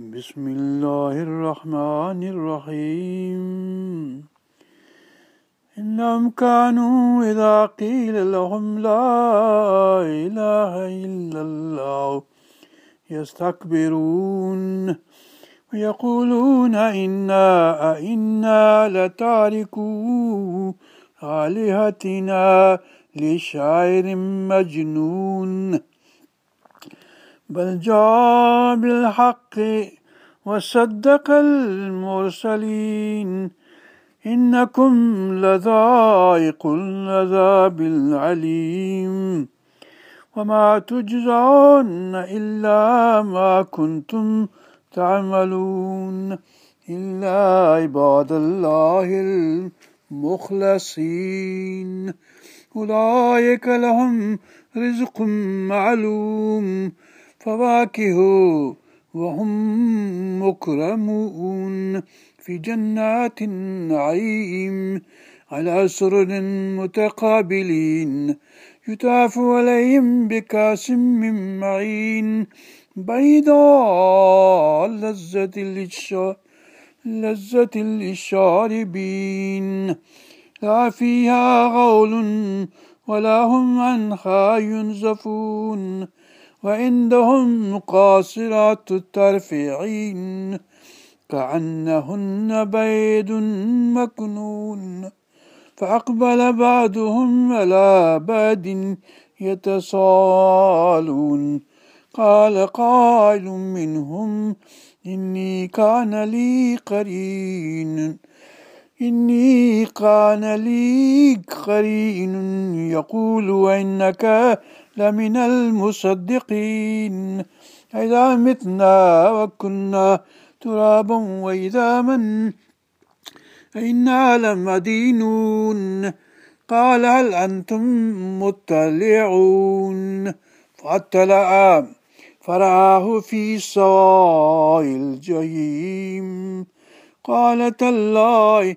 بسم الله الرحمن الرحيم. إنهم كانوا إذا قيل لهم لا إله إلا الله يستكبرون ويقولون إنا أئنا لتاركو آلهتنا لشاعر مجنون. بل جاء بالحق وصدق المرسلين. إنكم لذائق العذاب العليم. وما تجزون إلا ما كنتم تعملون. إلا عباد الله المخلصين. أولئك لهم رزق معلوم. فواكه وهم مكرمون في جنات النعيم على سرر متقابلين. يطاف عليهم بكاس من معين بيضاء لذة للشاربين لذة للشاربين. لا فيها غول ولا هم عنها ينزفون. وعندهم قاصرات الطرف عين كأنهن بيد مكنون. فأقبل بعضهم على بعد يتصالون. قال قائل منهم إني كان لي قرين. إني كان لي قرين يقول وإنك لمن المصدقين. إذا متنا وكنا ترابا وإذا من إنا لمدينون. قال هل أنتم مطلعون؟ فاطلع فرآه في سواء الجحيم. قال تالله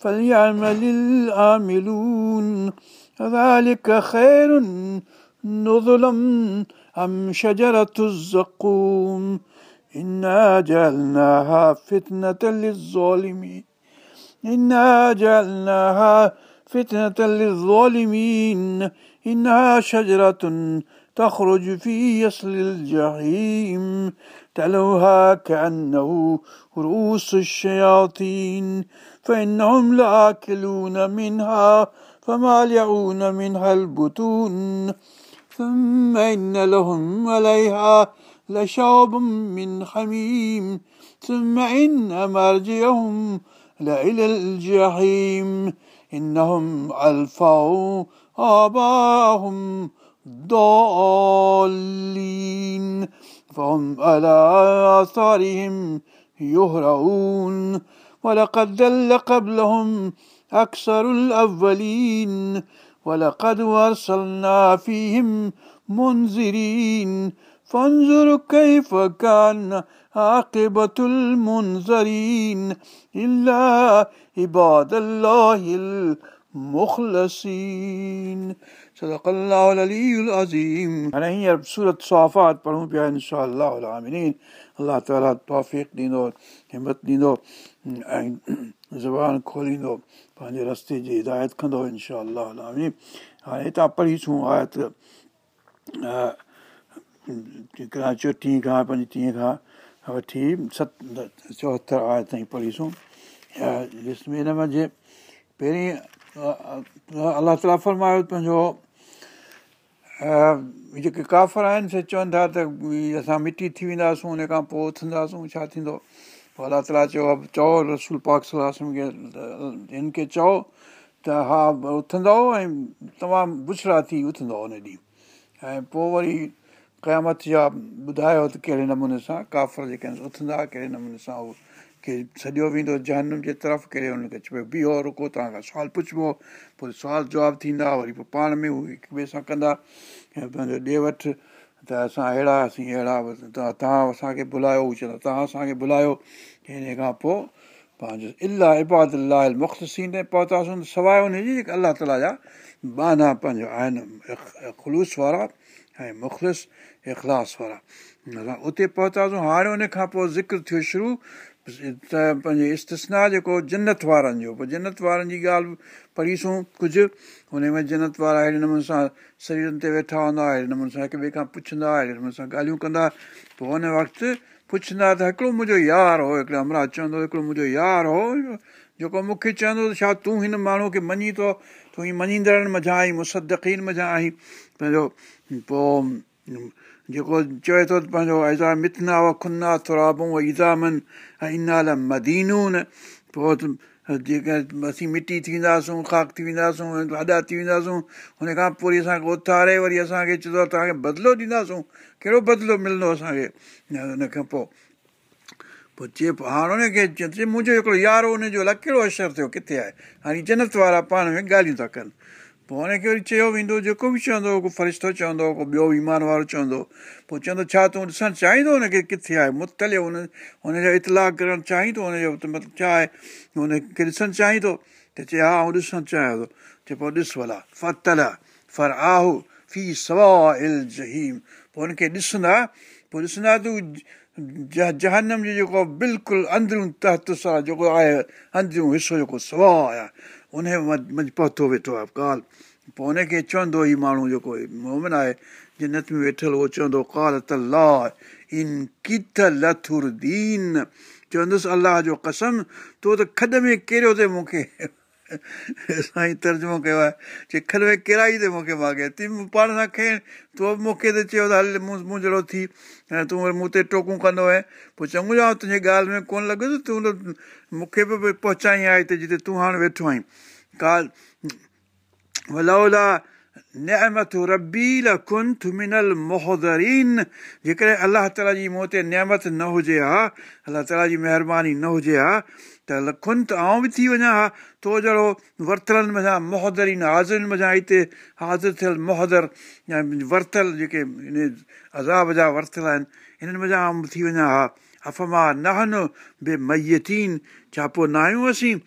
فليعمل العاملون. ذلك خير نزلا أم شجرة الزقوم. إنا جعلناها فتنة للظالمين. إنا جعلناها فتنة للظالمين. إنها شجرة تخرج في يصل الجحيم. تلوها كأنه رؤوس الشياطين. فإنهم لآكلون منها فمالعون منها البطون. ثم إن لهم عليها لشوب من حميم. ثم إن مرجعهم لإلى الجحيم. إنهم ألفوا آباءهم ضالين فهم على آثارهم يهرعون. ولقد دل قبلهم أكثر الأولين. ولقد أرسلنا فيهم منذرين. فانظر كيف كان عاقبة المنذرين. إلا عباد الله المخلصين. صدق الله العلي العظيم हाणे हींअर सूरत सवाफ़ात पढ़ूं पिया इनशा आमिनीन अलाह ताला तौफ़ ॾींदो हिमत ॾींदो ऐं ज़ुबान खोलींदो पंहिंजे रस्ते जी हिदायत कंदो इनशा आमीन हाणे हितां पढ़ीसूं आयत चोटीह खां पंजटीह खां वठी सत चोहतरि आयत ताईं पढ़ीसूं हिन में पहिरीं अलाह ताला फरमायो पंहिंजो جيڪي ڪافر آهن سي چون ٿا ته اسان مٽي ٿي وينداسون ان کان پوءِ اٿنداسون ڇا ٿيندو؟ پوءِ الله تالا چيو چئو رسول پاڪ هن کي چئو ته ها اٿندو ۽ تمام بڇڙا ٿي اٿندو ان ڏينهن. ۽ پوءِ وري قيامت جا ٻڌايو ته ڪهڙي نموني سان ڪافر جيڪي آهن اٿندا ڪهڙي نموني سان اهو ڪي سڄو ويندو جهنم جي طرف ڪري هن کي چئبو بيهو رڪو توهان کان سوال پڇبو پوءِ سوال جواب ٿيندا وري پوءِ پاڻ ۾ هو هڪ ٻئي سان ڪندا ۽ پنهنجو ڏي وٺ ته اسان اهڙا هئاسين اهڙا توهان اسان کي بلايو هو چوندا توهان اسان کي بلايو هن کان پوءِ پنهنجو الاهه اباد الله مختسن پهتاسين سواءِ هن جي جيڪي الله تالا جا بانا پنهنجو آهن خلوص وارا ۽ مخلص اخلاص وارا اسان اتي پهتاسين هاڻي هن کان پوءِ ذڪر ٿيو شروع ته پنهنجي استنا جيڪو جنت وارن جو پوءِ جنت وارن جي ڳالهه پڙهيسون ڪجهه هن ۾ جنت وارا اهڙي نموني سان شريرن تي ويٺا هوندا اهڙي نموني سان هڪ ٻئي کان پڇندا اهڙي نموني سان ڳالهيون ڪندا پوءِ هن وقت پڇندا ته هڪڙو منهنجو يار هو هڪڙو امراج چوندو هڪڙو منهنجو يار هو جيڪو مون کي چوندو ته ڇا تون هن ماڻهو کي مڃي ٿو تون هي مڃيندڙن مزا آئي مسدقين مزا آئي پنهنجو پوءِ جيڪو چوي ٿو ته پنهنجو ايزا متنا و کنا ٿورابون ايزامن ۽ انال مدينون پوءِ جيڪي اسين مٽي ٿي وينداسون خاڪ ٿي وينداسون وڏا ٿي وينداسون هن کان پوءِ وري اسان کي اٿاري وري اسان کي چوندو توهان کي بدلو ڏينداسون ڪهڙو بدلو ملندو اسان کي هن کان پوءِ پوءِ چئي پوءِ هاڻي هن کي چئي منهنجو هڪڙو يارو هن جو الائي ڪهڙو اثر ٿيو ڪٿي آهي هاڻي جنت وارا پاڻ ۾ ڳالهيون ٿا ڪن پوءِ هن کي وري چيو ويندو جيڪو به چوندو ڪو فرشتو چوندو ڪو ٻيو ايمان وارو چوندو پوءِ چوندو ڇا تون ڏسڻ چاهيندو هن کي ڪٿي آهي؟ متل هن هن جو اطلاع ڪرڻ چاهيندو هن جو مطلب ڇا آهي؟ هن کي ڏسڻ چاهيندو. ته چئي ها آئون ڏسڻ چاهيان ٿو. چئي پوءِ ڏس ڀلا. فتل ڦر آهو في سوا ال جهيم. پوءِ هن کي ڏسندا پوءِ ڏسندا تون جهنم جو جيڪو بلڪل اندرون تحت سان جيڪو آهي اندرون حصو جيڪو سوا آهي ان پهتو ويٺو آهي ڪال. پوءِ هن کي چوندو ئي ماڻهو جيڪو مومن آهي جنت ۾ ويٺل اهو چوندو ڪال ته لا ان ڪٿ لٿر دين. چوندس الله جو قسم تو ته کڏ ۾ ڪريو اٿئي مون کي سائين ترجمو ڪيو آهي چئي کڏ ۾ ڪرائي اٿئي مون کي ماڳي ٿي پاڻ سان کڻي تو به مون کي ته چيو ته هل مون مون جهڙو ٿي ۽ تون وري مون تي ٽوڪون ڪندو آهي پوءِ چڱو تنهنجي ڳالهه ۾ ڪونه لڳس تون ته مون کي به پهچائي هتي جتي تون هاڻي ويٺو آهين ڪال منل موهدرين جيڪڏهن الله تالا جي مون تي نيمت نه هجي ها الله تالا جي مهرباني نه هجي ها ته لکن ته آئون به ٿي وڃان ها تو جهڙو ورتلن مزا موهدرين هازرن مزا هتي حاضر ٿيل موهدر يا ورتل جيڪي ان عذاب جا ورتل آهن هنن مزا آئون به ٿي وڃان ها افما ننهن بي ميتين ڇا پوءِ نه آهيون اسين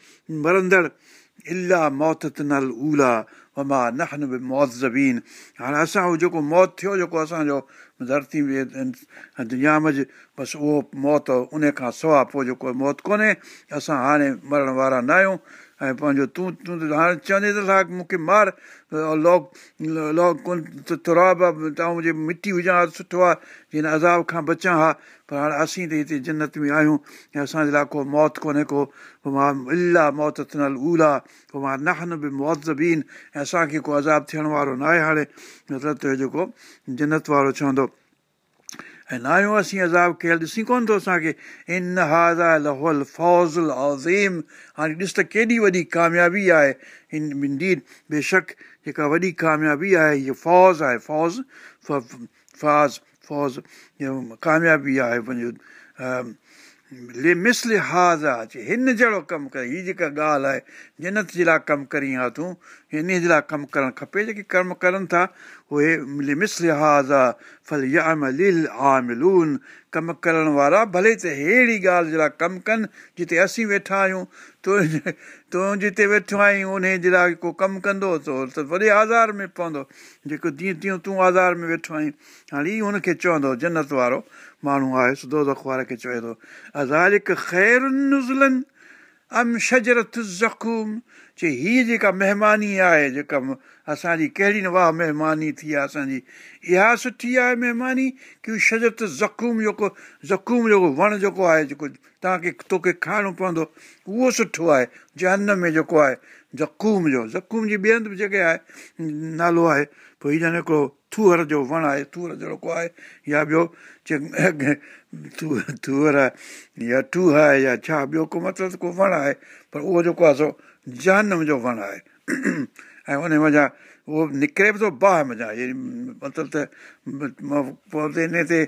مرندڙ الاهه موت نل الا وما ننهن به موت زبين هاڻي اسان اهو جيڪو موت ٿيو جيڪو اسان جو ڌرتي دنيا ۾ بس اهو موت ان کان سواءِ پوءِ جيڪو موت ڪونهي اسان هاڻي مرڻ وارا نه آهيون ۽ پنهنجو تون تون ته هاڻي چوندي ته ڇا مون کي مار لاڪ لاڪ ڪونه تراب مٽي هجان ها سٺو آهي جيئن عذاب کان بچان ها پر هاڻي اسين ته هتي جنت ۾ آهيون ۽ اسان جي لاءِ ڪو موت ڪونهي ڪو مان الاهه موت ٿيل الا پوءِ مان ننهن به موت زبين ۽ اسان کي ڪو عذاب ٿيڻ وارو نه آهي هاڻي مطلب ته جيڪو جنت وارو چوندو ۽ نه آهيون اسين عذاب ڪيل ڏسي ڪونه ٿو اسان کي. ان لهول فوزل عظيم. هاڻي ڏس ته ڪيڏي وڏي ڪاميابي آهي. هن ان بيشڪ جيڪا وڏي ڪاميابي آهي هيءَ فوج آهي. فوج فاز فوج ڪاميابي آهي. پنهنجو مسل هاز آهي هن جهڙو ڪم ڪر هيءَ جيڪا ڳالهه آهي جنت جي لاءِ ڪم ڪري ها تون هن جي لاءِ ڪم ڪرڻ کپي جيڪي ڪرم ڪرن ٿا اهي مسل هاز آهي ڦل لل آملون ڪم ڪرڻ وارا ڀلي ته اهڙي ڳالهه جي لاءِ ڪم ڪن جتي اسين ويٺا آهيون تون تون جتي ويٺو آهين ان جي لاءِ ڪو ڪم ڪندو ته وڏي آزار ۾ پوندو جيڪو جيئن تيئن تون آزار ۾ ويٺو آهين هاڻي ئي هن کي چوندو جنت وارو ماڻهو آهي سڌو واري کي چوي ٿو ازارڪ خير نزلن ام شجرت زخوم چئي هيءَ جيڪا مهماني آهي جيڪا اسان جي ڪهڙي نه واهه مهماني ٿي آهي اسان جي اها سٺي آهي مهماني ڪه شجرت زخوم جيڪو زخوم جيڪو وڻ جيڪو آهي جيڪو توهان کي توکي کائڻو پوندو اهو سٺو آهي جنهن ۾ جيڪو آهي زخوم جو زخوم جي ٻئي هنڌ به جڳهه آهي نالو آهي پوءِ هيءَ ڄڻ هڪڙو ٿوئر جو وڻ آهي ٿوئر جهڙو ڪو آهي يا ٻيو ٿوئر يا ٽوهه آهي يا ڇا ٻيو ڪو مطلب ڪو وڻ آهي پر اهو جيڪو آهي سو جنم جو وڻ آهي ۽ ان وڃان اهو نڪري به ٿو باهه مڃان مطلب ته ان تي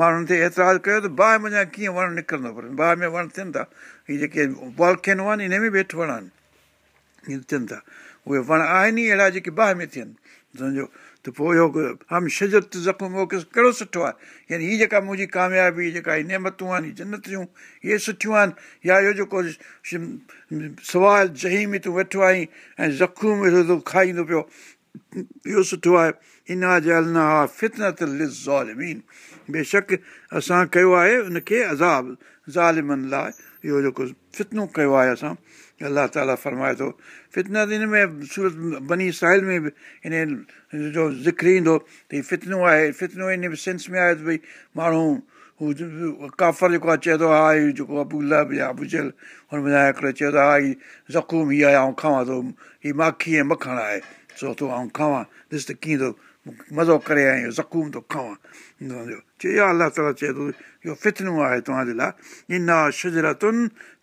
ماڻهن تي اعتراض ڪيو ته باهه مڃان ڪيئن وڻ نڪرندو پر باهه ۾ وڻ ٿين ٿا هيءَ جيڪي والڪينو آهن هن ۾ به هيٺ وڻ آهن ٿين ٿا اهي وڻ آهن ئي اهڙا جيڪي باهه ۾ ٿين سمجهو ته پوءِ اهو هم شجت زخم ڪهڙو سٺو آهي؟ يعني هيءَ جيڪا منهنجي ڪاميابي جيڪا نيمتون آهن هيءَ جنتيون اهي سٺيون آهن. يا اهو جيڪو سوال جهي ۾ تون ويٺو آهين ۽ زخم کائيندو پيو اهو سٺو آهي. انا جلنا ها فتنت زالمين بيشڪ اسان ڪيو آهي ان کي عذاب ظالمن لاءِ اهو جيڪو فتنو ڪيو آهي اسان الله تالا فرمائي ٿو فتنت هن ۾ سورت بني ساحل ۾ به ان جو ذڪر ايندو ته هيءُ فتنو آهي فتنو ان سينس ۾ آهي ته ڀئي ماڻهو هو ڪافر جيڪو آهي چئي ٿو ها هيءُ جيڪو ابو لب يا ابوجل هن ۾ هڪڙو چئي ٿو ها هيءُ زخوم هيءَ آهي آئون کاوان ٿو هيءَ ماکي ۽ مکڻ آهي سو ٿو آئون کاوان ڏس ته ڪيئن ٿو مزو ڪري ۽ زخوم ٿو کاوان چئي يا الله ٿو اهو فتنو آهي توهان جي لاءِ انا شجرتن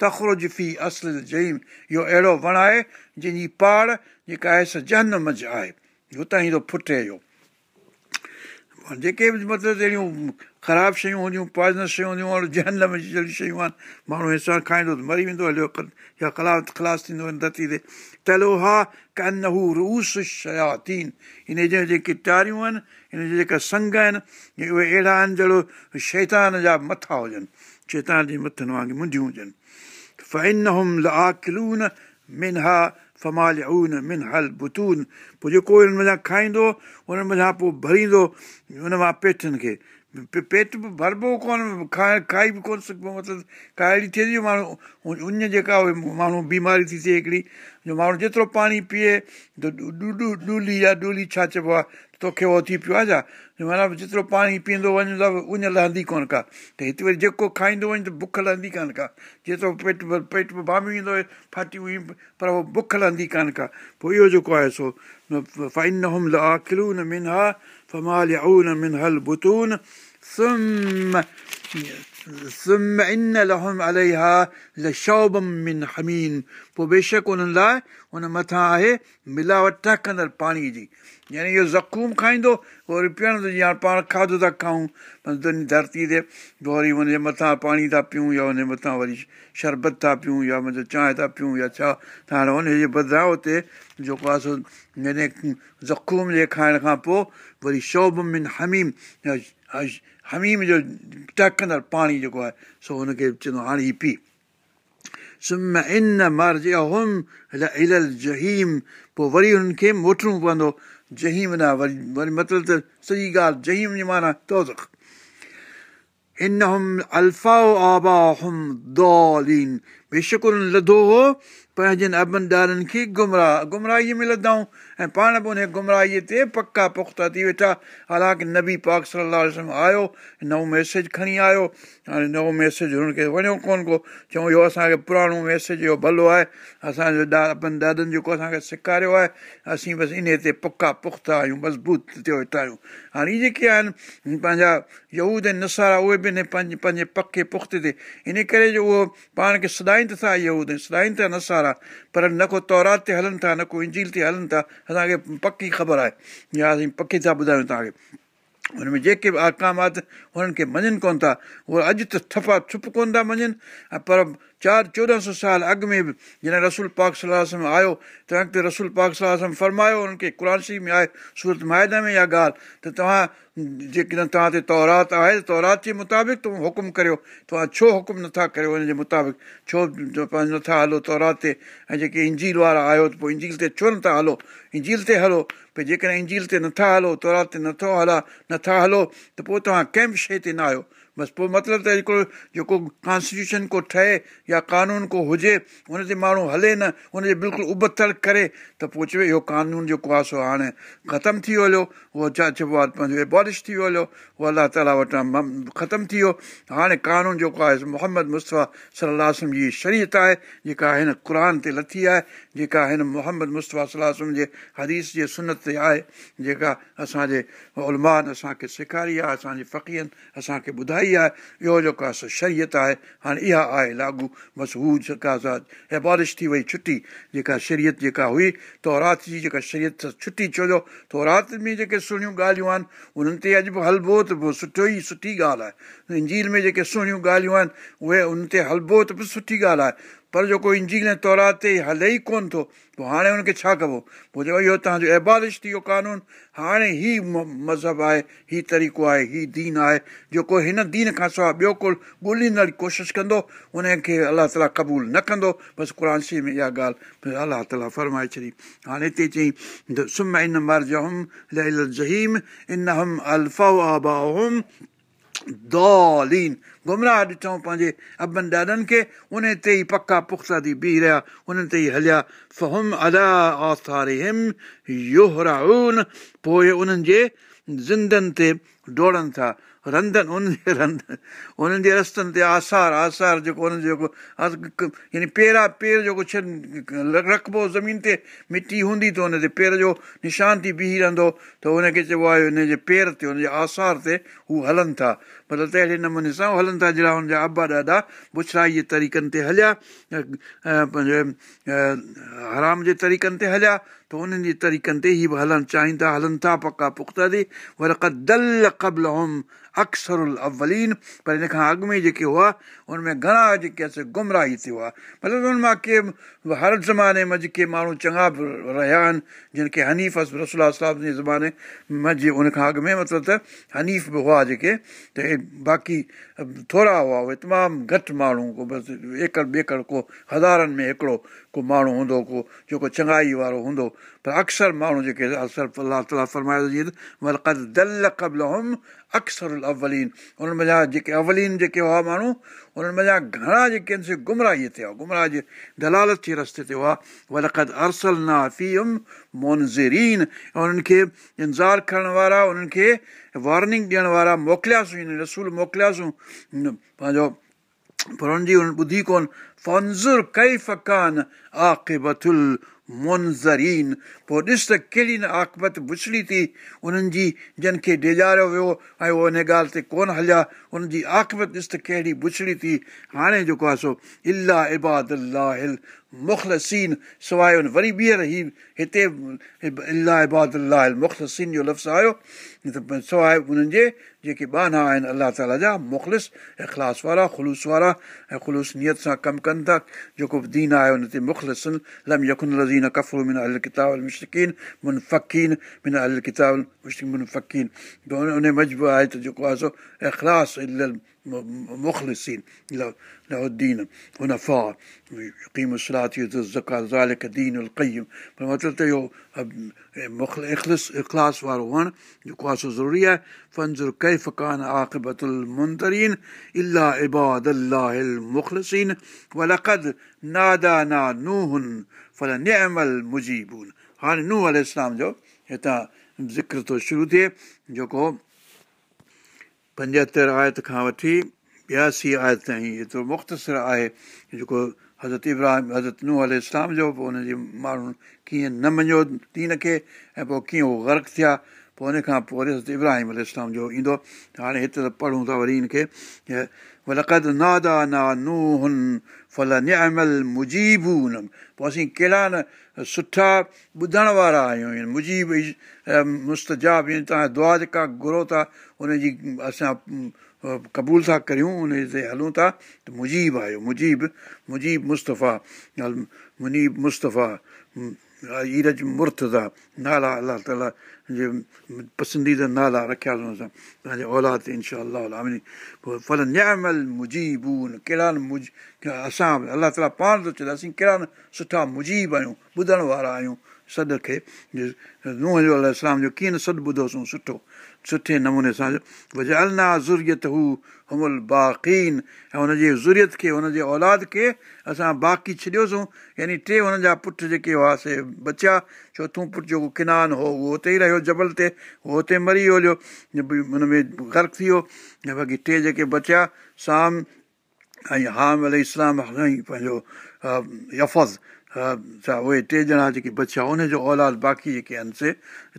تخرج في اصل جئيم اهو اهڙو وڻ آهي جنهن جي پاڙ جيڪا آهي س جنم ج آهي هتان ئي ٿو ڦٽي اهو جيڪي به مطلب اهڙيون خراب شيون هونديون پائزنس شيون هونديون جنم جي جهڙي شيون آهن ماڻهو هسان کائيندو ته مري ويندو هليو يا خلاص ٿيندو ڌرتي تي تلو ها ڪن هو روس شياتين هن جا جيڪي ٽاريون آهن هن جا جيڪا سنگ آهن اهي اهڙا آهن جهڙو شيطان جا مٿان هجن شيطان جي مٿن وانگر منڊيون هجن فين هم لاڪلون من ها فمال من هل بتون پوءِ جيڪو هن مٿان کائيندو هن مٿان پوءِ ڀريندو هن مان پيٺن کي پيٽ به ڀربو ڪونه کائي کائي به ڪونه سگهبو مطلب ڪا اهڙي ٿئي ٿي ماڻهو ان جيڪا اهي ماڻهو بيماري ٿي ٿئي هڪڙي جو ماڻهو جيترو پاڻي پيئي ته ڏلي يا ڏلي ڇا چئبو آهي توکي اهو ٿي پيو آهي ڇا معنيٰ جيترو پاڻي پيئندو وڃي ته اڃ لهندي ڪونه ڪا. ته هتي وري جيڪو کائيندو وڃي ته بک لهندي ڪونه ڪا. جيترو پيٽ پيٽ ڀام ڦاٽي هئي پر اهو بک لهندي ڪانه ڪا. پوءِ اهو جيڪو آهي سو فائن نه سون ها سم ثم ان لهم عليها لشوبا من حميم पोइ बेशक उन्हनि लाइ हुन मथां आहे मिलावट टहकंदड़ पाणीअ जी यानी इहो ज़ख़ूम खाईंदो वरी पीअण त जीअं पाण खाधो था खाऊं धरती ते वरी हुनजे मथां पाणी था पियूं या हुनजे मथां वरी शरबत था पियूं या मतिलबु चांहि था पियूं या छा त हाणे हुनजे बदिरां हुते जेको आहे सो यानी ज़ख़ूम जे खाइण खां पोइ वरी शौब मिन हमीम پاڻي جيڪو آهي هن کي چوندو هاڻي هيءُ پي سم ان مرج جهيم پوءِ وري هنن کي موٽڻو پوندو پنهنجن ابن ڏارن کي ۽ پاڻ به ان گمراهيءَ تي پڪا پختا ٿي ويٺا. حالانڪه نبي پاڪ صلاح آيو نئون ميسيج کڻي آيو. هاڻي نئون ميسيج هن کي وڻيو ڪونه ڪو. چئون اهو اسان کي پراڻو ميسيج اهو ڀلو آهي. اسان جو ڏا ڏاڏن جيڪو اسان کي سيکاريو آهي اسين بس ان تي پڪا پختا آهيون مضبوط ٿيو ويٺا آهيون. هاڻي اهي جيڪي آهن پنهنجا يهود ۽ نسارا اهي به هن پنهنجي پنهنجي پڪي پختي تي. ان ڪري جو اهو پاڻ کي سدائين ٿا يهود سدائين ٿا نسارا پر نه ڪو تورات تي هلن ٿا نه ڪو انجيل تي هلن ٿا اسان کي پڪي خبر آهي يا اسين پڪي ٿا ٻڌايون توهان کي هن ۾ جيڪي به آڪامات هنن کي مڃن ڪونه ٿا اهي اڄ ته ٿفا ڇپ ڪونه ٿا مڃن ۽ پر چار چوڏهن سؤ سال اڳ ۾ به جڏهن رسول پاڪ صلاح آيو ته وقت رسول پاڪ صلاح فرمايو هنن کي قرانشي ۾ آهي سورت مائدا ۾ اها ڳالهه ته توهان جيڪڏهن توهان تي تورات آهي ته تورات جي مطابق توهان حڪم ڪريو. توهان ڇو حڪم نٿا ڪريو هن جي مطابق؟ ڇو پنهنجو نٿا هلو تورات تي؟ ۽ جيڪي انجيل وارا آيو ته پوءِ انجيل تي ڇو نٿا هلو؟ انجيل تي هلو ڀئي جيڪڏهن انجيل تي نٿا هلو تورات تي نٿو هلا نٿا هلو ته پوءِ توهان ڪنهن به شيءِ تي نه آهيو بس پوءِ مطلب ته هڪڙو جيڪو ڪانسٽٽيوشن ڪو ٺهي يا قانون ڪو هجي هن تي ماڻهو هلي نه هن جي بلڪل ابتڙ ڪري ته پوءِ چوي اهو قانون جيڪو آهي سو هاڻي ختم ٿي ويو هليو. اهو ڇا چئبو آهي پنهنجو ايبالش ٿي ويو هليو. اهو الله تالا وٽان ختم ٿي ويو. هاڻي قانون جيڪو آهي محمد مصطفيٰ صلاح جي شرييت آهي جيڪا هن قر تي لٿي آهي جيڪا هن محمد مصطفيٰ صلاح جي حديث جي سنت تي آهي جيڪا اسان جي المان اسان کي سيکاري آهي اسان جي فقيرن اسان کي ٻڌائي اهو جيڪو آهي شرييت آهي هاڻي اها آهي لاڳو بس هو جيڪا ۽ بارش ٿي وئي ڇٽي جيڪا شرييت جيڪا هئي تورات جي جيڪا شرييت ڇٽي ڇو جو تورات ۾ جيڪي سهڻيون ڳالهيون آهن انهن تي اڄ به هلبو ته پوءِ سٺو ئي سٺي ڳالهه آهي انجيل ۾ جيڪي سهڻيون ڳالهيون آهن اهي ان تي هلبو ته به سٺي ڳالهه آهي پر جيڪو انجيل ۽ تورات تي هلي ئي ڪونه ٿو پوءِ هاڻي هن کي ڇا ڪبو؟ پوءِ چيو اهو توهان جو ايبارش ٿي ويو قانون. هاڻي ئي مذهب آهي هيءُ طريقو آهي هيءُ دين آهي جيڪو هن دين کان سواءِ ٻيو ڪو ڳولهيندڙ ڪوشش ڪندو ان کي الله تالا قبول نه ڪندو. بس قر ۾ اها ڳالهه الله تالا فرمائي ڇڏي. هاڻي هتي چئي سم ان مرجم ان الفا آباهم دولين. گمراهه ڏٺئون پنهنجي ابن ڏاڏن کي ان تي ئي پڪا پختا ٿي بيهه رهيا ان تي ئي هليا. فهم الا آساري هم پوءِ انهن جي زندن تي ڊوڙن ٿا رنڌن انهن جي رنڌ انهن جي رستن تي آثار آثار جيڪو انهن جو جيڪو يعني پيرا پير جيڪو رکبو زمين تي مٽي هوندي ته هن تي پير جو نشان ٿي بيهي رهندو ته هن کي چئبو آهي هن جي پير تي هن جي آثار تي هو هلن ٿا مطلب ته اهڙي نموني سان هلن ٿا جهڙا هن جا ابا ڏاڍا بڇڙائيءَ طريقن تي هليا پنهنجي حرام جي طريقن تي هليا ته انهن جي طريقن تي ئي به هلڻ چاهين ٿا هلن ٿا پڪا پختا پر هن کان اڳ ۾ جيڪي هئا ان ۾ گهڻا جيڪي آهي گمراهي ٿيو آهي مطلب ان مان ڪي هر زماني ۾ جيڪي ماڻهو چڱا به رهيا آهن جن کي حنيف رسول صاحب جي زماني منجهه ان کان اڳ ۾ مطلب ته حنيف به هئا جيڪي ته باقي ٿورا هئا اهي تمام گهٽ ماڻهو ڪو بس ايڪڙ ٻيڪڙ ڪو هزارن ۾ هڪڙو ڪو ماڻهو هوندو ڪو جيڪو چڱائي وارو هوندو. پر اڪثر ماڻهو جيڪي الله تالا فرمايو اڪثر اولين انهن مڃان جيڪي اولين جيڪي هئا ماڻهو انهن مڃان گهڻا جيڪي آهن سي گمراهي تي هئا. گمراهه جي دلالت جي رستي تي هئا. ولقد ارسل نافيم مونزرين. انهن کي انتظار ڪرڻ وارا انهن کي وارننگ ڏيڻ وارا موڪلياسين رسول موڪلياسين. پنهنجو پر هن جي ٻڌي ڪونه فنزر ڪئي فڪان آڪبتل منزرين پوءِ ڏس ته ڪهڙي نه آڪبت بڇڙي ٿي انهن جي جن کي ڊيڄاريو ويو ۽ اهو هن ڳالهه تي ڪونه هليا ان جي آڪبت ڏس ته ڪهڙي بڇڙي ٿي هاڻي جيڪو آهي سو الاهه اباد مخلسين سواءِ وري ٻيهر هي هتي الاهه اباد مخلسين جو لفظ آيو سواءِ انهن جي جيڪي بانا آهن الله تالا جا مخلص اخلاص وارا خلوص وارا ۽ خلوص نيت سان ڪم ڪن ٿا جيڪو به دين آهي هن تي مخلسن لم يڪن لزين ڪفرو من ال ڪتاب مشڪن من فقين من ال ڪتاب من فقين ان مجبور آهي ته جيڪو آهي سو اخلاص مخلسين اهو اخلس وارو هئڻ جيڪو آهي ضروري آهي فنزر ڪيف ڪانه آقبتل منترين الاهه اباد نا مجيبون هاڻي ننهن ال اسلام جو هتان ذڪر ٿو شروع ٿئي جيڪو پنجهتر آيت کان وٺي ٻياسي آيت تائين. ايترو مختصر آهي جيڪو حضرت ابراهيم حضرت ننهن ال اسلام جو پوءِ هن جي ماڻهو ڪيئن نه مڃيو دين کي ۽ پوءِ ڪيئن اهو غرق ٿيا پوءِ هن کان پوءِ وري حضرت ابراهيم ال اسلام جو ايندو. هاڻي هتي ته پڙهون ٿا وري هن کي لقد نادا نا ننهن ڦل نمل مجيبون. پوءِ اسين ڪهڙا نه سٺا ٻڌڻ وارا آهيون. مجيب مستجاب توهان دعا جيڪا گهرو ٿا ان جي اسان قبول ٿا ڪريون ان تي هلون ٿا ته مجيب آهيو مجيب مجيب مصطفيٰ منيب مصطفيٰ ايرج مرتضيٰ نالا الله تالا جي پسنديده نالا رکيا اسان پنهنجي اولاد انشا پوءِ ڦل نيامل مجيبون ڪهڙا نه مج اسان الله تالا پاڻ ٿو چئي اسين ڪهڙا نه سٺا مجيب آهيون ٻڌڻ وارا آهيون سڏ کي ننهن جو ڪيئن نه سڏ ٻڌوسين سٺو سٺي نموني سان النا زريت هو باقين ۽ هن جي زريت کي هن جي اولاد کي اسان باقي ڇڏيوسين. يعني ٽي هن جا پٽ جيڪي هئاسين بچيا چوٿون پٽ جيڪو ڪنان هو اهو اتي ئي رهيو جبل تي اهو هتي مري ويو هن ۾ غرق ٿي ويو ۽ باقي ٽي جيڪي بچيا سام ۽ هام ال اسلام پنهنجو يفز ڇا اهي ٽي ڄڻا جيڪي بچيا ان جو اولاد باقي جيڪي آهن سي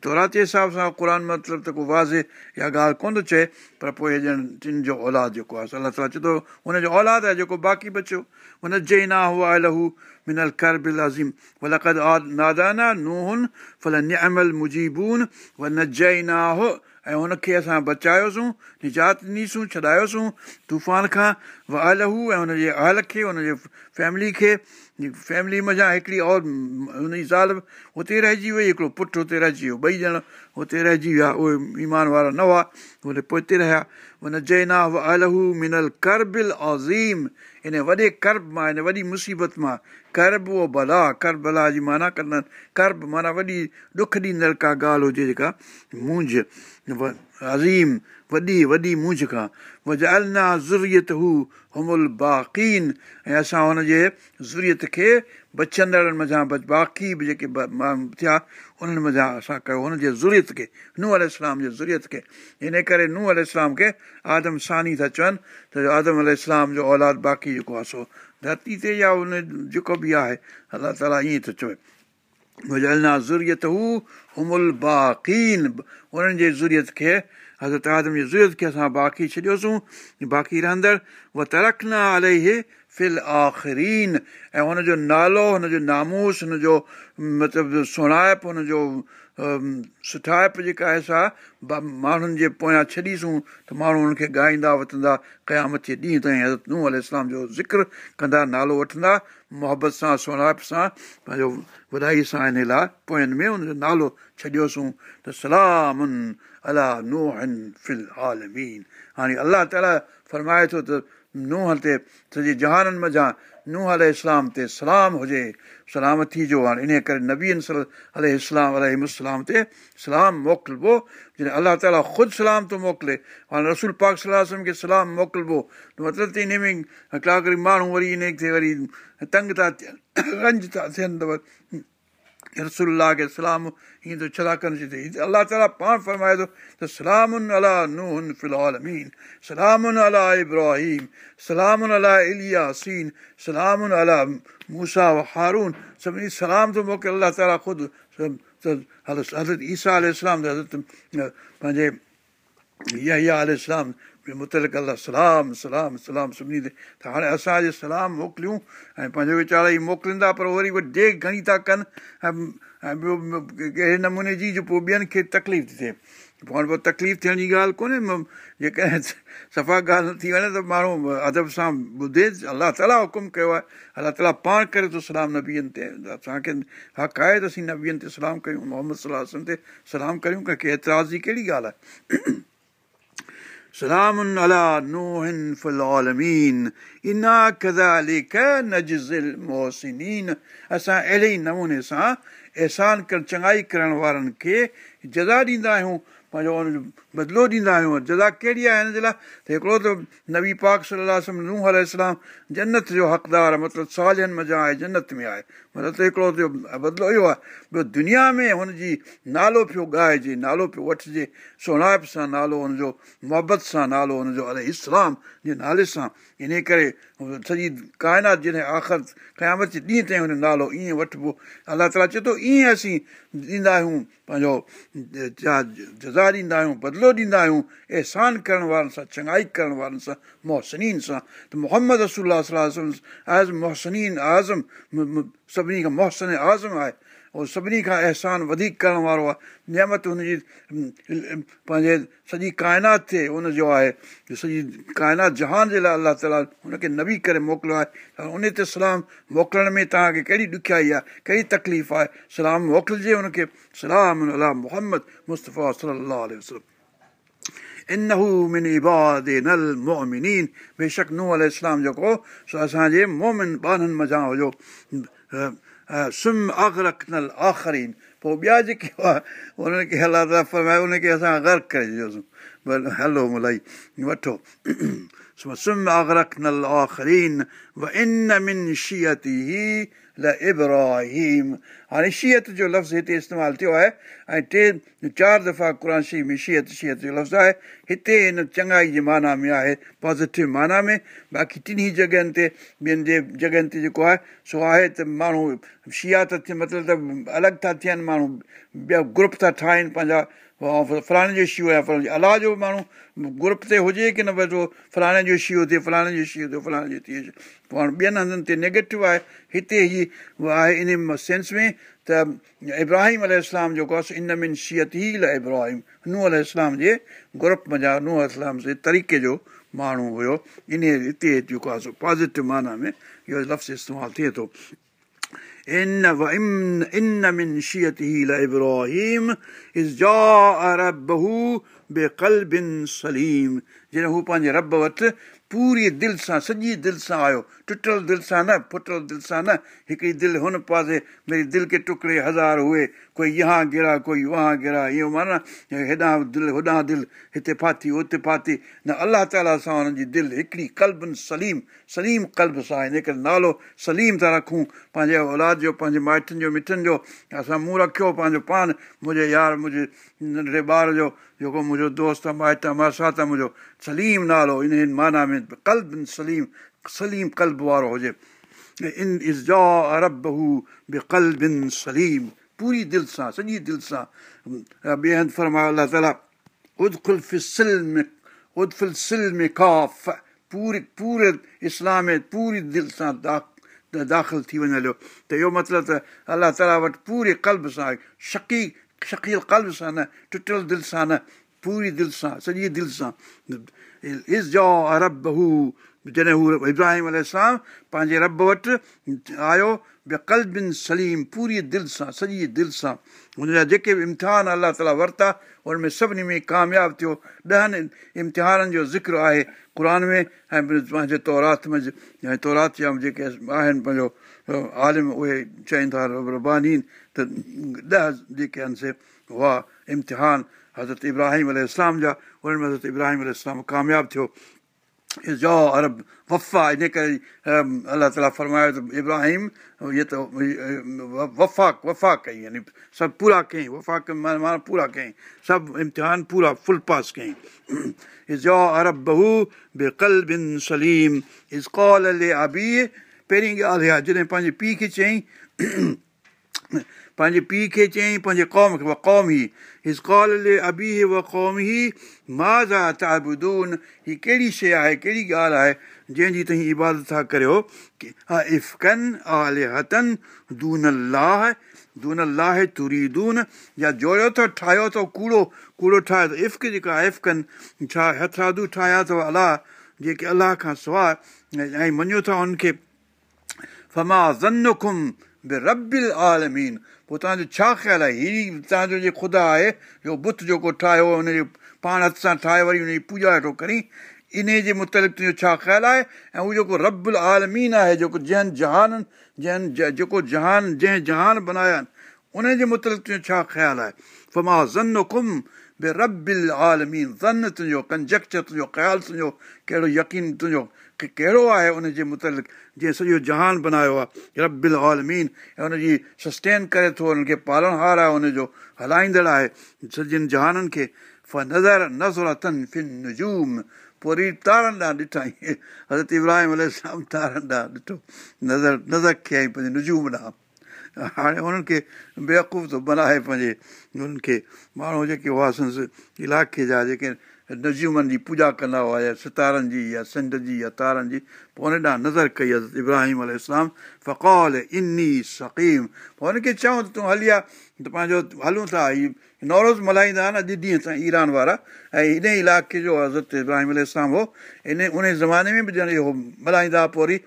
تورات جي حساب سان قر مطلب ته ڪو وازي اها ڳالهه ڪونه ٿو چئي پر پوءِ ڄڻ ٽن جو اولاد جيڪو آهي الله تالا چئي ٿو هن جو اولاد آهي جيڪو باقي بچيو. هن جي نا هئا لهو منل ڪر بل عظيم ولقد نادانا ننهن ڦل نيمل مجيبون و نه جئي نا هو ۽ هن کي اسان بچايوسين نجات ڏنيسون ڇڏايوسين طوفان کان و الهو ۽ هن جي اهل کي هن جي فيملي کي فيملي مزا هڪڙي اور هن جي زال هتي رهجي وئي هڪڙو پٽ هتي رهجي ويو ٻئي ڄڻا هتي رهجي ويا اهي ايمان وارا نه هئا اهي پوءِ هتي رهيا. هن جينا الهو منل ڪربل عظيم ان وڏي ڪرب مان هن وڏي مصيبت مان. ڪرب اهو ڀلا ڪر ڀلا جي معنيٰ ڪندا ڪرب معنيٰ وڏي ڏک ڏيندڙ ڪا ڳالهه هجي جيڪا مونجهه عظيم وڏي وڏي مونجهه کان وجالنا زريت هو همل باقين. ۽ اسان هن جي زريت کي بچندڙن مزا باقي به جيڪي ٿيا انهن مزا اسان ڪيو. هن جي زريت کي ننهن ال اسلام جي زريت کي. ان ڪري ننهن ال اسلام کي آدم ساني ٿا چون. ته آدم ال اسلام جو اولاد باقي جيڪو آهي سو ڌرتي تي يا ان جيڪو به آهي الله تالا ائين ٿو چوي. وجالنا زريت هو باقين. انهن جي زريت کي حضرت آدم جي ضرورت کي اسان باقي ڇڏيوسين باقي رهندڙ و الي اهي فل آخرين ۽ هن جو نالو هن جو ناموس هن جو مطلب سهڻائپ هن جو سٺائپ جيڪا آهي سا ماڻهن جي پويان ڇڏيسون ته ماڻهو هن کي ڳائيندا وٺندا قيامت جي ڏينهن تائين حضرت ننهن ال اسلام جو ذڪر ڪندا نالو وٺندا محبت سان سهڻائپ سان پنهنجو وڏائي سان هن لاءِ پوين ۾ هن جو نالو ڇڏيوسين ته سلامن الا ننهن فل آلمين هاڻي الله تالا فرمائي ٿو ته ننهن تي سڄي جهانن مزا ننهن ال اسلام تي سلام هجي سلامتي جو هاڻي ان ڪري نبين ال اسلام الارم تي سلام موڪلبو جڏهن الله تالا خود سلام ٿو موڪلي هاڻي رسول پاڪ صلاح کي سلام موڪلبو مطلب ته ان ۾ ڪا ڪري ماڻهو وري ان کي وري تنگ ٿا ٿين رنج ٿا ٿين ته رسولا کي سلام ڇا ڪن الله تالا پاڻ فرمائي ٿو ته سلامن الا موسيٰ هارون سڀني سلام ٿو موڪلي الله تالا خود حضرت ايسا حضرت پنهنجي اها اسلام مطلق الله سلام سلام سلام سڀني تي ته هاڻي اسان اڄ سلام موڪليون ۽ پنهنجو ويچارا ئي موڪليندا پر وري اهي ديک گهڻي ٿا ڪن ۽ ٻيو ڪهڙي نموني جي جو پوءِ ٻين کي تڪليف ٿي ٿئي. پوءِ هاڻي پوءِ تڪليف ٿيڻ جي ڳالهه ڪونهي جيڪڏهن صفا ڳالهه ٿي وڃي ته ماڻهو ادب سان ٻڌي الله تالا حڪم ڪيو آهي. الله تالا پاڻ ڪري ٿو سلام نبيئن تي. اسان کي حق آهي ته اسين نبيئن تي سلام ڪيون محمد صلاح تي سلام ڪيون ڪنهن کي اعتراض جي ڪهڙي ڳالهه آهي اسان اهڙي نموني سان احسان ڪر چڱائي ڪرڻ وارن کي جزا ڏيندا آهيون پنهنجو هن جو بدلو ڏيندا آهيون جزا ڪهڙي آهي هن جي لاءِ ته هڪڙو ته نبي پاڪ صلاح ننهن ال اسلام جنت جو حقدار آهي مطلب سالن مزا آهي جنت ۾ آهي مطلب هڪڙو بدلو اهو آهي ٻيو دنيا ۾ هن جي نالو پيو ڳائجي نالو پيو وٺجي سهڻائپ سان نالو هن جو محبت سان نالو هن جو ال اسلام جي نالي سان. ان ڪري سڄي ڪائنات جڏهن آخر قيامت جي ڏينهن تائين هن نالو ائين وٺبو. الله تالا چئي ٿو ائين اسين ڏيندا آهيون پنهنجو جزا ڏيندا آهيون بدلو ڏيندا آهيون احسان ڪرڻ وارن سان چڱائي ڪرڻ وارن سان محسن سان. ته محمد رسول ايز محسن اعظم سڀني کان محسن اعظم آهي اهو سڀني کان احسان وڌيڪ ڪرڻ وارو آهي نيمت هن جي پنهنجي سڄي ڪائنات تي هن جو آهي. سڄي ڪائنات جهان جي لاءِ الله تالا هن کي نبي ڪري موڪليو آهي. ان تي سلام موڪلڻ ۾ توهان کي ڪهڙي ڏکيائي آهي ڪهڙي تڪليف آهي سلام موڪلجي هن کي. سلام الا محمد مصطفيٰ صلاح ان مومنين بيشڪ ننهن ال اسلام جيڪو سو اسان جي مومن ٻارن مزا هيو آخرين پوءِ ٻيا جيڪي هئا انهن کي الله تالا فرمايو ان کي اسان گرڪ ڪري ڇڏيوسين هلو ملائي وٺو سم اگرڪ نل آخرين و ان من شيتي ل ابراهيم هاڻي شيت جو لفظ هتي استعمال ٿيو آهي ۽ ٽي چار دفعا قر شي ۾ شيت شيت جو لفظ آهي هتي هن چڱائي جي معنيٰ ۾ آهي پازيٽو معنيٰ ۾ باقي ٽنهي جڳهين تي ٻين جي جڳهين تي جيڪو آهي سو آهي ته ماڻهو شيا ته ٿين مطلب ته الڳ ٿا ٿين ماڻهو ٻيا گروپ ٿا ٺاهين پنهنجا فلاڻي جو شو آهي فلاڻي الله جو ماڻهو گروپ تي هجي ڪه نه ڀئي فلاڻي جو شو ٿئي فلاڻي جو شو ٿيو فلاڻي جو پاڻ ٻين هنڌن تي نيگيٽو آهي هتي ئي آهي ان سينس ۾ ته ابراهيم ال جيڪو آهي ان ۾ شيت ئي ابراهيم ننهن ال جي گروپ جا ننهن اسلام جي طريقي جو ماڻهو هيو ان هتي جيڪو آهي سو پازيٽو معنيٰ ۾ اهو لفظ استعمال ٿئي ٿو إن وإن إن من شيته لإبراهيم إذ جاء ربه بقلب سليم जॾहिं हू पंहिंजे रब वटि पूरी दिलि सां सॼी दिलि सां आयो ٽٽل دل سان نه ڦٽل دل سان نه هڪڙي دل هن پاسي ميري دل کي ٽڪڙي هزار هئي. ڪوئي يهان گرا ڪوئي وهان گرا اهو معنيٰ هيڏان دل هوڏان دل هتي فاٿي هتي فاٿي. نه الله تالا سان هنن جي دل هڪڙي ڪلبن سليم سليم ڪلب سان هن ڪري نالو سليم ٿا رکون پنهنجي اولاد جو پنهنجي مائٽن جو مٺن جو اسان مون رکيو پنهنجو پان. منهنجي يار منهنجي ننڍڙي ٻار جو جيڪو منهنجو دوست آهي مائٽ آهي مان ڇا ته منهنجو سليم نالو ان معنيٰ ۾ ڪلب سليم سليم ڪلب وارو هجي ان ازا ارب هو به ڪلبن سليم پوري دل سان سڄي دل سان ٻئي هنڌ فرمايو الله تالا ادفل سل ۾ ڪاف پوري اسلام ۾ پوري دل سان داخل ٿي وڃي ته اهو مطلب ته الله تالا وٽ پوري ڪلب سان شڪي شڪيل ڪلب سان نه ٽٽيل دل سان نه پوري دل سان سڄي دل سان ازا ارب هو جڏهن هو ابراهيم ال پنهنجي رب وٽ آيو ڪلبن سليم پوري دل سان سڄي دل سان. هن جا جيڪي به امتحان الله تالا ورتا هن ۾ سڀني ۾ ڪامياب ٿيو. ڏهن امتحانن جو ذڪر آهي قر ۾۽ پنهنجي تورات ۾۽ تورات جا جيڪي آهن پنهنجو عالم اهي چون ٿا رباني ته ڏهه جيڪي آهن سي اها امتحان حضرت ابراهيم ال جا هنن ۾ حضرت ابراهيم ال ڪامياب ٿيو ازا ارب وفا ان ڪري الله تالا فرمايو ته ابراهيم اهي ته وفا وفا ڪئي يعني سڀ پورا ڪيئين وفا معنيٰ پورا ڪيئين سڀ امتحان پورا فل پاس ڪيئين ارب بهو بيڪل سليم پهرين ڳالهه اها جڏهن پنهنجي پيءُ کي چيئين پنهنجي پيءُ کي چيئين پنهنجي قوم کي قوم ئي هس ڪال ابي و قوم ئي مازا تابون هيءَ ڪهڙي شيءِ آهي ڪهڙي ڳالهه آهي جنهن جي توهان عبادت ٿا ڪريو؟ افڪن آلي هتن دون لاهه دون لاهه تري دون يا جوڙيو اٿو ٺاهيو اٿو ڪوڙو ڪوڙو ٺاهيو اٿو افڪ جيڪا آهي افڪن ڇا هٿرادو ٺاهيا اٿو الله جيڪي الله کان سواءِ ۽ مڃيو ٿا هن کي فما زنکم ربل آلمين پوءِ توهان جو ڇا خيال آهي هيءَ توهان جو جي خدا آهي جو بت جيڪو ٺاهيو هن جو پاڻ هٿ سان ٺاهي وري هن جي پوڄا ويٺو ڪري ان جي مطلق تنهنجو ڇا خيال آهي ۽ اهو جيڪو ربل آلمين آهي جيڪو جنهن جهانن جنهن جيڪو جهان جنهن جهان بنايا آهن ان جي مطلق تنهنجو ڇا خيال آهي فما زن ڪم بي ربل آلمين زن تنهنجو ڪنجڪچر تنهنجو خيال تنهنجو ڪهڙو يقين تنهنجو ڪه ڪهڙو آهي ان جي مطلق؟ جيئن سڄو جهان بنايو آهي ربل آلمين ۽ هن جي سسٽين ڪري ٿو هن کي پالڻهار آهي هن جو هلائيندڙ آهي. سڄن جهانن کي ف نظر اٿن فن ڏانهن ڏٺئي حضرت ابراهيم ال تارن ڏانهن ڏٺو نظر نظر ڪيئين پنهنجي نجوم ڏانهن. هاڻي هنن کي بيوقوف ٿو بنائي پنهنجي هنن کي ماڻهو جيڪي هئا سنس علائقي جا جيڪي نزومن جي پوڄا ڪندا هئا يا ستارن جي يا سنڌ جي يا تارن جي. پوءِ هن ڏانهن نظر ڪئي حضرت ابراهيم ال فقول اني سقيم. پوءِ هن کي چئون ته تون هلي آهي ته پنهنجو هلون ٿا. هيءَ نوروز ملهائيندا نه اڄ ڏينهن تائين ايران وارا. ۽ ان علائقي جو حضرت ابراهيم ال هو ان ان زماني ۾ به ڄڻ اهو ملهائيندا هئا پوءِ وري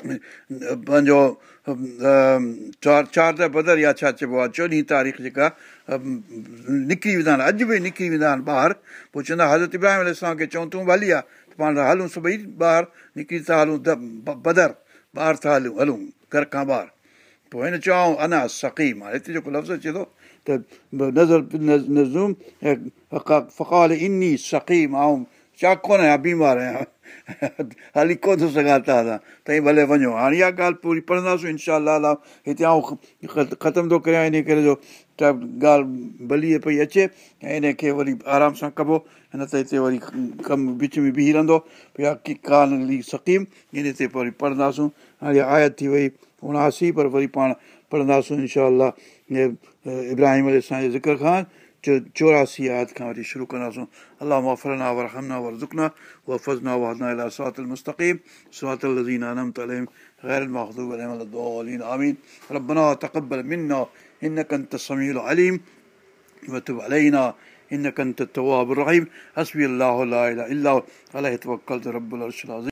پنهنجو چار چار بدر يا ڇا چئبو آهي چوڏهين تاريخ جيڪا نڪري ويندا آهن اڄ به نڪري ويندا آهن ٻاهر. پوءِ چوندا حضرت ابراهيم کي چئون تون هلي آهي ته پاڻ هلون سڀئي ٻاهر نڪري ٿا هلون بدر ٻاهر ٿا هلون هلون گهر کان ٻاهر. پوءِ هن چئون انا اسڪيم آهي هتي جيڪو لفظ اچي ٿو ته نظر فقال ان اسڪيم ۽ چاڪ ڪونه آهيان بيمار آهيان هلي ڪونه ٿو سگهان توهان ٿئي ڀلي وڃو هاڻي اها ڳالهه پوري پڙهنداسين انشا هتي آئون ختم ٿو ڪريان ان ڪري جو ته ڳالهه ڀلي پئي اچي ۽ ان کي وري آرام سان ڪبو نه ته هتي وري ڪم وچ ۾ بيهي رهندو يا ڪه ڪانه اسڪيم ان تي وري پڙهنداسون هاڻي آيت ٿي وئي اوڻاسي پر وري پاڻ پڙهنداسون انشا ابراهيم اسان جي ذڪر کان चोरासी आयत खां वरी शुरू कंदासूं अलाह वफ़रना वरहमना वरज़ुकना वफ़ज़ना वहदना इला सरात المستقيم صراط الذين أنعمت عليهم غير المغضوب عليهم ولا الضالين آمين ربنا تقبل منا إنك أنت السميع العليم وتب علينا إنك أنت التواب الرحيم حسبي الله لا إله إلا هو عليه توكلت رب العرش العظيم